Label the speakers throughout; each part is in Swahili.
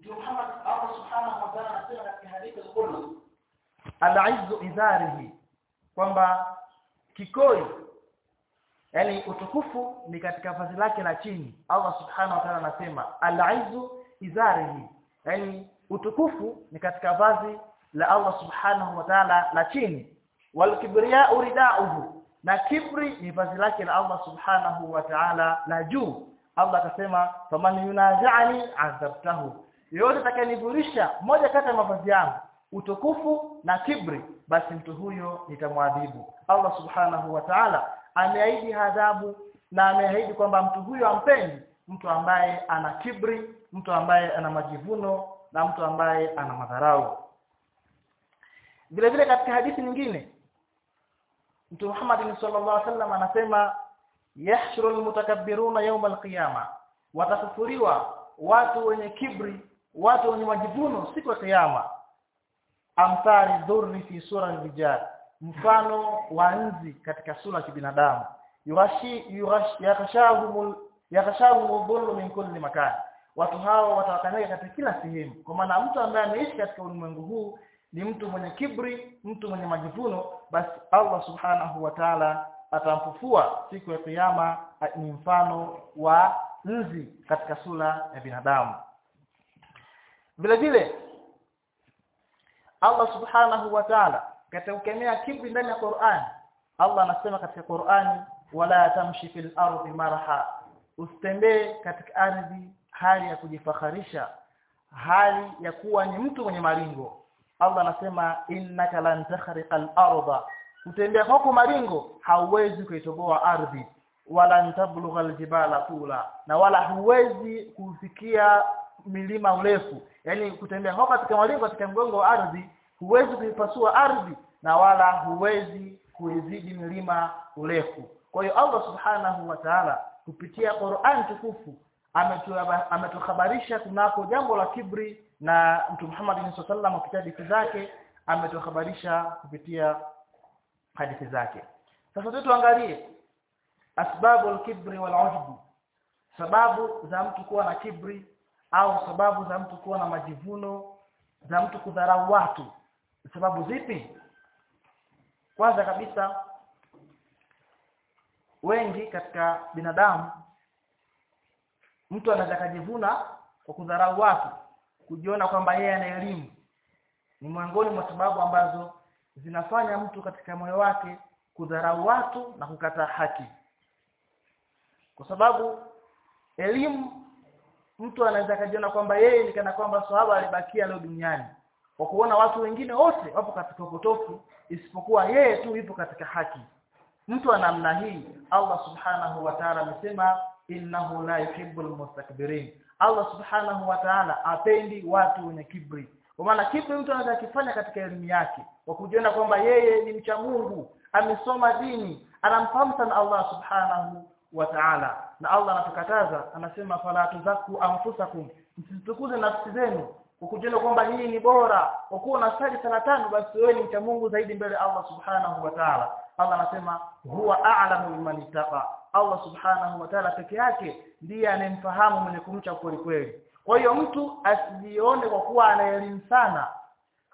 Speaker 1: Mtume Muhammad Allah subhanahu wa ta'ala anasema katika hadithi al-Qudsi izarihi kwamba kikoi yani utukufu ni katika vazi lake la chini. Allah subhanahu wa ta'ala anasema al-izzu izarihi yani utukufu ni katika vazi la Allah subhanahu wa ta'ala la chini. Wal kibriya uridauhu na kibri ni vazi lake la Allah subhanahu wa ta'ala la juu. Allah akasema faman yunazi'ani azabtahu yote atakayenivurisha moja kati ya mavazi yangu utukufu na kibri basi mtu huyo nitamwadhibu. Allah subhanahu wa ta'ala ameahidi adhabu na ameahidi kwamba mtu huyo ampendi mtu ambaye ana kibri mtu ambaye ana majivuno na mtu ambaye ana madharau. Vile vile katika hadithi nyingine mtu Muhammad sallallahu alaihi wasallam anasema yahshurul mutakabbiruna yawm alqiyama watafufuriwa watu wenye kibri watu wenye majivuno siku ya kiyama. Amthali dhurri fi sura al-rijal. Mfano wa nzi katika sura ya binadamu yurashi yurashi yakashahu dhullu min kulli makan. Watu hao watawakanyaga katika kila sehemu. Kwa maana mtu ambaye ameishi katika ulimwengu huu ni mtu mwenye kibri mtu mwenye majivuno basi Allah subhanahu wa ta'ala atamfufua siku ya kiyama ni mfano wa nzi katika sura ya binadamu vile vile Allah subhanahu wa ta'ala katika kukemea kibri ndani ya Qur'an Allah anasema katika Qur'ani wala tamshi fil ardi marha usitembee katika ardhi hali ya kujifaharisha hali ya kuwa ni mtu mwenye maringo. Allah anasema innaka lan takhriqa al arda. Kutembea kwako maringo hauwezi kuitoboa ardhi wala ntablugha aljibala tula na wala huwezi kufikia milima urefu yani kutembea hapa katika malingo katika mgongo wa ardhi huwezi kuipasua ardhi na wala huwezi kuizidi milima urefu kwa hiyo Allah subhanahu wa ta'ala kupitia Qur'an tukufu ametuhabarisha kunako jambo la kibri na mtu Muhammad sallallahu alaihi wasallam kupitia hadithi zake ametuhabarisha kupitia hadithi zake. Sasa tuangalie asbabu al-kibri wal-ujb sababu za mtu kuwa na kibri au sababu za mtu kuwa na majivuno za mtu kudharau watu. Sababu zipi? Kwanza kabisa wengi katika binadamu mtu anaweza kujivuna kwa kudharau watu kujiona kwamba yeye ana elimu. Ni miongoni mwa sababu ambazo zinafanya mtu katika moyo wake kudharau watu na kukata haki. Kwa sababu elimu mtu anaweza kujiona kwamba yeye ni kana kwamba sahaba alibakia leo duniani. Kwa kuona watu wengine wote wapo katika upotofu isipokuwa yeye tu yupo katika haki. Mtu ana namna hii Allah subhanahu wa ta'ala amesema innahu la yuhibbul mustakbirin. Allah subhanahu wa ta'ala apendi watu wenye kibri kwa maana kibri mtu anaweza kifanya katika elimu yake kwa kujiona kwamba yeye ni mcha Mungu amesoma dini anamfahamu sana Allah subhanahu wa ta'ala. Na Allah anatukataza anasema fala tuzaku anfusakum. Msitukuze nafsi zenu kwa kwamba hii ni bora. Kwa kuwa unasali sana tano basi wewe ni mcha Mungu zaidi mbele Allah subhanahu wa ta'ala. Allah anasema huwa a'lamu biman ittaqa. Allah subhanahu wa ta'ala peke yake ndiye anemfahamu mwenye kumcha kweli kweli. Kwa hiyo mtu asijione kwa kuwa ana elimu sana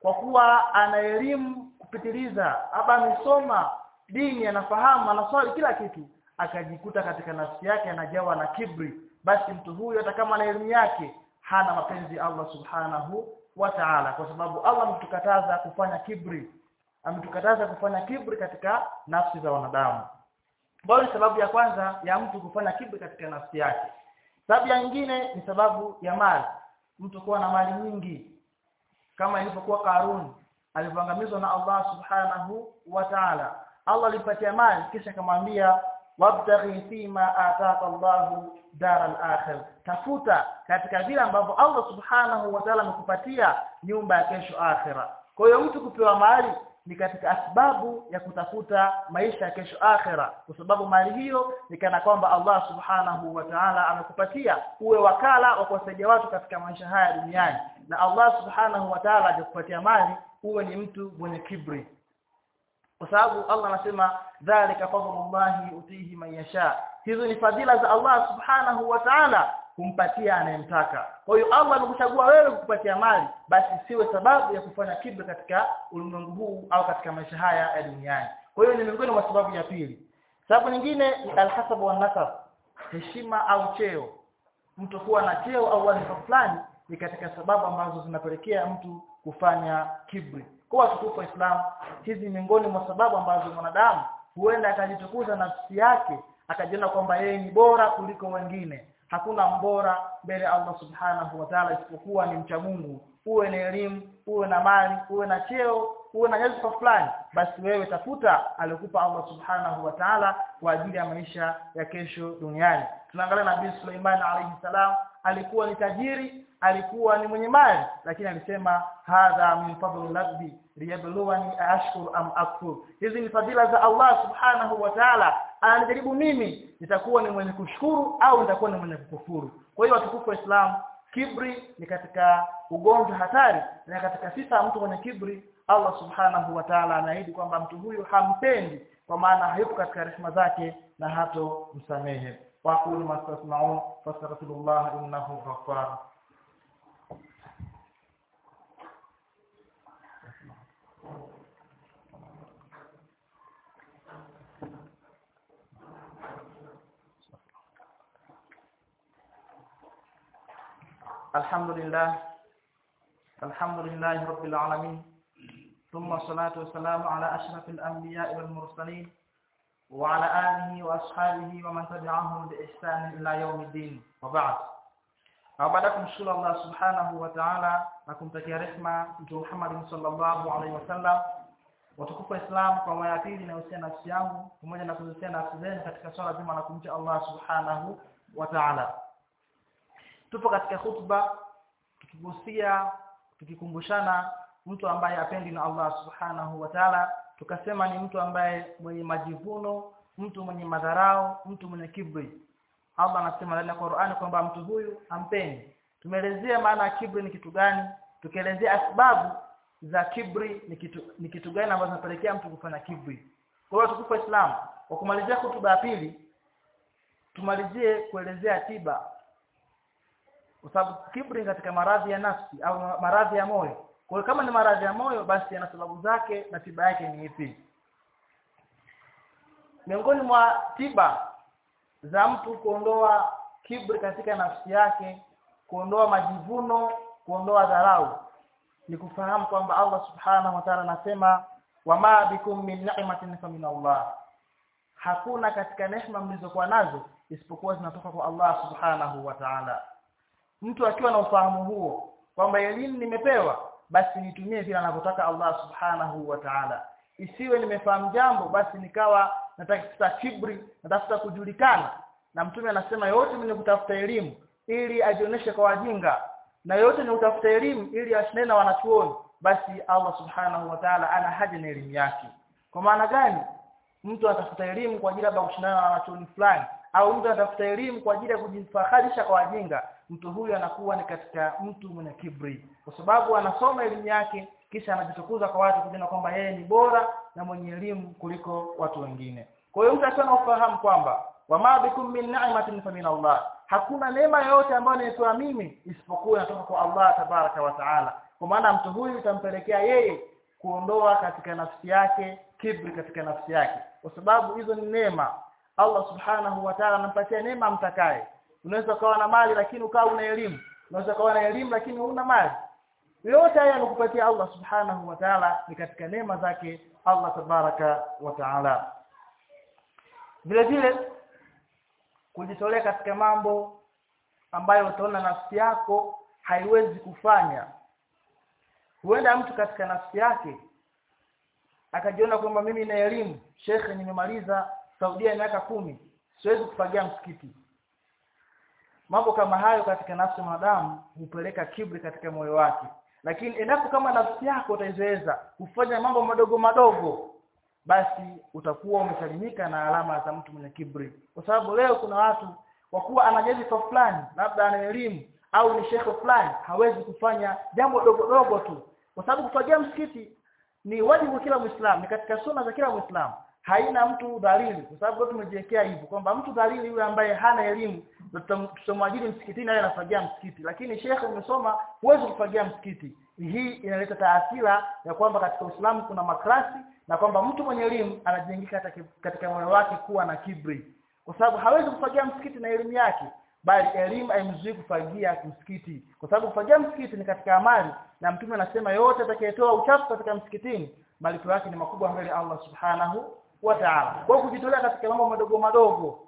Speaker 1: kwa kuwa ana elimu kupitiliza aba amesoma dini anafahamu anaswali kila kitu akajikuta katika nafsi yake anajawa na kibri basi mtu huyo hata kama na elimu yake hana mapenzi Allah subhanahu wa ta'ala kwa sababu Allah ametukataza kufanya kibri ametukataza kufanya kibri katika nafsi za wanadamu. Bali sababu ya kwanza ya mtu kufanya kibri katika nafsi yake. Sababu ya nyingine ni sababu ya mali. Mtu kuwa na mali nyingi kama ilivyokuwa Karun alivyoangamizwa na Allah subhanahu wa ta'ala. Allah alimpatia mali kisha akamwambia wabtaghi fima ataka Allahu daral akhir. Tafuta katika vile ambavyo Allah subhanahu wa ta'ala amekupatia nyumba ya kesho akhira. Kwa hiyo mtu kupewa mali ni katika asbabu ya kutafuta maisha ya kesho akhira. Kwa sababu mali hiyo ni kana kwamba Allah subhanahu wa ta'ala amekupatia uwe wakala wa kuwasaidia watu katika maisha haya duniani. Na Allah subhanahu wa ta'ala hajakupatia mali uwe ni mtu mwenye kibri kwa sababu Allah anasema dhalika fadlullahi utihi man yasha. Hizo ni fadhila za Allah subhanahu wa ta'ala kumpatia anayemtaka. Kwa hiyo Allah amekuchagua wewe kukupatia mali basi siwe sababu ya kufanya kibri katika ulimwengu huu au katika maisha haya ya duniani. Kwa hiyo ni miongoni mwa sababu ya pili. Sababu nyingine ni alhasab wa nasab heshima au cheo. Mtu kuwa na cheo au wadhifa fulani ni katika sababu ambazo zinapelekea mtu kufanya kibri kwa tukufu Islam hizi miongoni mwa sababu ambazo mwanadamu huenda akajitukuza nafsi yake akajiona kwamba yeye ni bora kuliko wengine. Hakuna mbora mbele Allah subhanahu wa ta'ala isipokuwa ni mcha Mungu. Uwe na elimu uwe na mali uwe na cheo uwe na nyadhifa fulani basi wewe tafuta aliyokupa Allah subhanahu wa ta'ala kwa ajili ya maisha ya kesho duniani. Tunaangalia nabii Suleiman alayhi salam alikuwa ni tajiri alikuwa ni mwenye mali lakini alisema hadha min fadli rabbi liyabluwani ashkur am akfur. Hizi ni fadhila za Allah subhanahu wa ta'ala. Anajaribu mimi nitakuwa ni mwenye kushukuru au nitakuwa ni mwenye kukufuru. Kwa hiyo watukufu wa Islam kibri ni katika ugonjwa hatari na katika sifa mtu mwenye kibri Allah subhanahu wa ta'ala anaahidi kwamba mtu huyu hampendi kwa maana hayupo katika rehema zake na hato msamehe. Waqulu mastasma'un fastaghfirullah innahu ghaffar الحمد لله الحمد لله رب العالمين ثم الصلاة والسلام على أشرف الأنبياء والمرسلين وعلى آله وأصحابه ومن تبعهم بإحسان إلى يوم الدين وبعد أبدكم شكر الله سبحانه وتعالى لكم تكي رحمة محمد صلى الله عليه وسلم watukufu Islam kwa mara ya pili inahusiana nafsi yangu pamoja na kuhusiana nafsi zenu katika wa tupo katika hutuba tukigusia tukikumbushana mtu ambaye apendi na Allah subhanahu wa ta'ala tukasema ni mtu ambaye mwenye majivuno mtu mwenye madharau mtu mwenye kibri Allah anasema ndani ya Qur'ani kwamba mtu huyu ampendi tumeelezea maana ya kibri ni kitu gani tukielezea sababu za kibri ni kitu ni kitu gani ambazo zinapelekea mtu kufanya kibri kwa hiyo tukufa Islam. Kwa kumalizia hutuba ya pili tumalizie kuelezea tiba kwa sababu kibri katika maradhi ya nafsi au maradhi ya moyo. Kwa hiyo kama ni maradhi ya moyo basi yana sababu zake na tiba yake ni ipi? Miongoni mwa tiba za mtu kuondoa kibri katika nafsi yake kuondoa majivuno kuondoa dharau ni kufahamu kwamba Allah subhanahu wa ta'ala anasema wama bikum min ni'matin fa min Allah. Hakuna katika neema mlizokuwa nazo isipokuwa zinatoka kwa Allah subhanahu wa ta'ala mtu akiwa na ufahamu huo kwamba elimu nimepewa basi nitumie vile anavyotaka Allah subhanahu wa ta'ala. Isiwe nimefahamu jambo basi nikawa natafuta kibri natafuta kujulikana. Na mtume anasema yote mimi kutafuta elimu ili ajionyeshe kwa wajinga na yote ni utafuta elimu ili ashindane na wanachuoni basi Allah subhanahu wa ta'ala ana haja na elimu yake. Kwa maana gani? Mtu anatafuta elimu kwa ajili ya kushindana na wanachuoni fulani au mtu anatafuta elimu kwa ajili ya kujifaharisha kwa wajinga mtu huyu anakuwa ni katika mtu mwenye kibri kwa sababu anasoma elimu yake kisha anajitukuza kwa watu kujiona kwamba yeye ni bora na mwenye elimu kuliko watu wengine. Kwa hiyo mtu akiwa na ufahamu kwamba wama bikum min ni'matin fa min Allah. Hakuna neema yoyote ambayo nimepewa mimi isipokuwa inatoka kwa Allah tabaraka wa taala. Kwa maana mtu huyu itampelekea yeye kuondoa katika nafsi yake kibri katika nafsi yake. Kwa sababu hizo ni neema. Allah subhanahu wa ta'ala anampatia neema mtakaye unaweza ukawa na mali lakini ukawa una elimu. Unaweza ukawa na elimu lakini huna mali. Yote haya anakupatia Allah subhanahu wa ta'ala ni katika neema zake Allah tabaraka wa ta'ala. Vile vile kujitolea katika mambo ambayo utaona nafsi yako haiwezi kufanya. Huenda mtu katika nafsi yake akajiona kwamba mimi na elimu shekhe nimemaliza Saudia miaka kumi siwezi kufagia msikiti mambo kama hayo katika nafsi mwanadamu hupeleka kibri katika moyo wake. Lakini endapo kama nafsi yako utaizoeza kufanya mambo madogo madogo basi utakuwa umesalimika na alama za mtu mwenye kibri kwa sababu leo kuna watu kwa kuwa ana kwa fulani labda ana elimu au ni shekhe fulani hawezi kufanya jambo dogo dogo tu. Kwa sababu kufagia msikiti ni wajibu wa kila muislamu ni katika sunna za kila muislamu. Haina mtu dhalili kwa sababu tumejiwekea hivyo kwamba mtu dhalili yule ambaye hana elimu tutamwajiri msikitini yeye anafagia msikiti. Lakini shekhe umesoma huwezi kufagia msikiti. Hii inaleta taathira ya kwamba katika Uislamu kuna makrasi na kwamba mtu mwenye elimu anajengika katika moyo wake kuwa na kibri. Kwa sababu hawezi kufagia msikiti na elimu yake bali elimu haimzuii kufagia msikiti. Kwa sababu kufagia msikiti ni katika amali na mtume anasema yote atakayetoa uchafu katika msikitini malipo yake ni makubwa mbele Allah subhanahu wa ta'ala. Kwa kujitolea katika mambo madogo madogo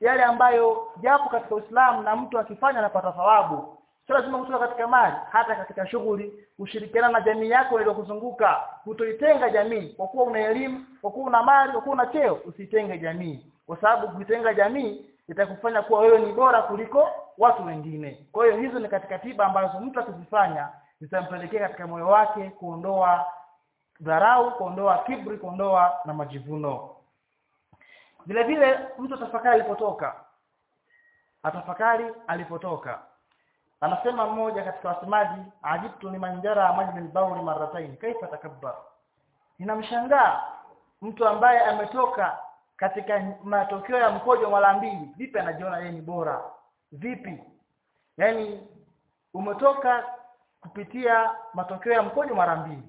Speaker 1: yale ambayo japo katika Uislamu na mtu akifanya anapata thawabu. Sio lazima kutoka katika mali hata katika shughuli. Ushirikiana na jamii yako iliyokuzunguka. Kutoitenga jamii. Kwa kuwa una elimu kwa kuwa una mali kwa kuwa una cheo usitenge jamii. Kwa sababu kuitenga jamii itakufanya kuwa wewe ni bora kuliko watu wengine. Kwa hiyo hizo ni katika tiba ambazo mtu akizifanya zitampelekea katika moyo wake kuondoa dharau kuondoa kibri kuondoa na majivuno vile vile mtu atafakari alipotoka. Atafakari alipotoka. Anasema mmoja katika wasemaji ajibtu liman jara majli al-bawl marratayn. Kaifa takabbar? Ninamshangaa mtu ambaye ametoka katika matokeo ya mkojo mara mbili. Vipi anajiona yeye ni bora? Vipi? Yani umetoka kupitia matokeo ya mkojo mara mbili.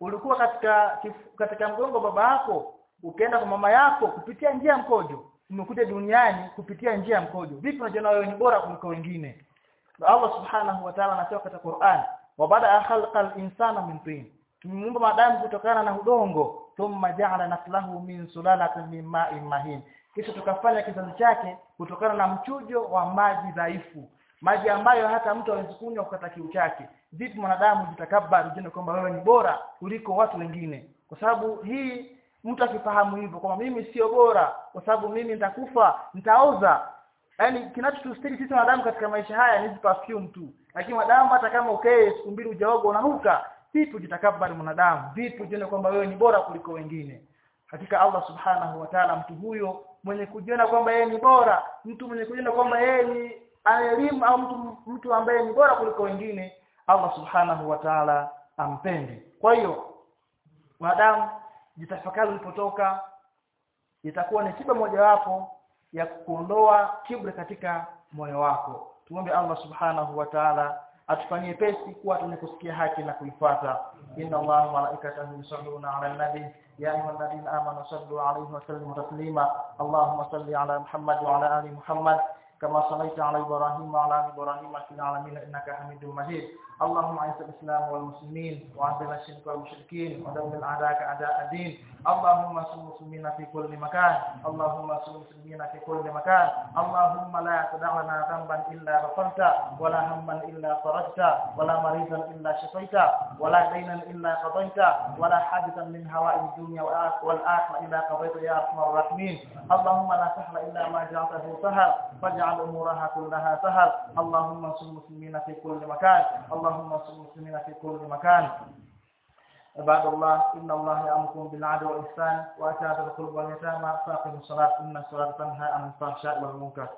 Speaker 1: Ulikuwa katika katika mgongo baba yako ukaenda kwa mama yako kupitia njia ya mkojo umekuja duniani kupitia njia ya mkojo. Vipi unajiona wewe ni bora kuliko wengine? Allah subhanahu wa ta'ala anasema katika Qur'an wa bada khalqal insana min tin. Tumeumba madamu kutokana na udongo thumma ja'ala naslahu min sulalatin min ma'in mahin. Kisha tukafanya kizazi chake kutokana na mchujo wa maji dhaifu. Maji ambayo hata mtu hawezi kunywa kukata kiu chake. Vipi mwanadamu jitakabari jina kwamba wewe ni bora kuliko watu wengine. Kwa sababu hii mtu akifahamu hivyo kwamba mimi sio bora kwa sababu mimi nitakufa nitaoza. Yani kinachotustiri sisi wanadamu katika maisha haya ni perfume tu. Lakini wanadamu hata kama ukae siku mbili ujaoga unanuka. Vipi ujitakabari mwanadamu? Vipi ujione kwamba wewe ni bora kuliko wengine? Hakika Allah subhanahu wa ta'ala mtu huyo mwenye kujiona kwamba yeye ni bora mtu mwenye kujiona kwamba yeye ni elimu au mtu mtu ambaye ni bora kuliko wengine Allah subhanahu wa ta'ala ampendi. Kwa hiyo wanadamu jitafakari ulipotoka itakuwa ni tiba mojawapo ya kuondoa kibri katika moyo wako. Tuombe Allah subhanahu wa ta'ala atufanyie pesi kuwa tunakusikia haki na kuifuata. Inna Allah wa malaikatahu yusalluna 'alan nabi. Ya ayyuhalladhina amanu sallu 'alayhi wa sallimu taslima. Allahumma salli 'ala Muhammad wa 'ala ali Muhammad. Kama sallaita 'ala Ibrahim wa 'ala ali Ibrahim fil 'alamin innaka Hamidum Majid. اللهم أعز الإسلام والمسلمين وعذب الشرك والمشركين ودمر أعداءك أعداء الدين. اللهم انصر المسلمين في كل مكان. اللهم انصر المسلمين في كل مكان. اللهم لا تدع لنا ذنبا إلا غفرته ولا هما إلا فرجته ولا مريضا إلا شفيته ولا دينا إلا قضيته ولا حادثا من هوائج الدنيا والآخرة إلا قضيته يا أرحم الراحمين. اللهم لا سهل إلا ما جعلته سهل فاجعل أمورها كلها سهل. اللهم انصر المسلمين في كل مكان. اللهم اللهم انصر المسلمين في كل مكان عباد الله ان الله يأمركم بالعدل والاحسان وإيتاء ذي القربى واليتامى فأقيموا الصلاه ان الصلاه تنهى عن الفحشاء والمنكر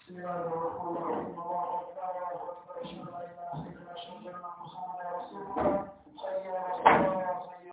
Speaker 1: بسم الله الرحمن الرحيم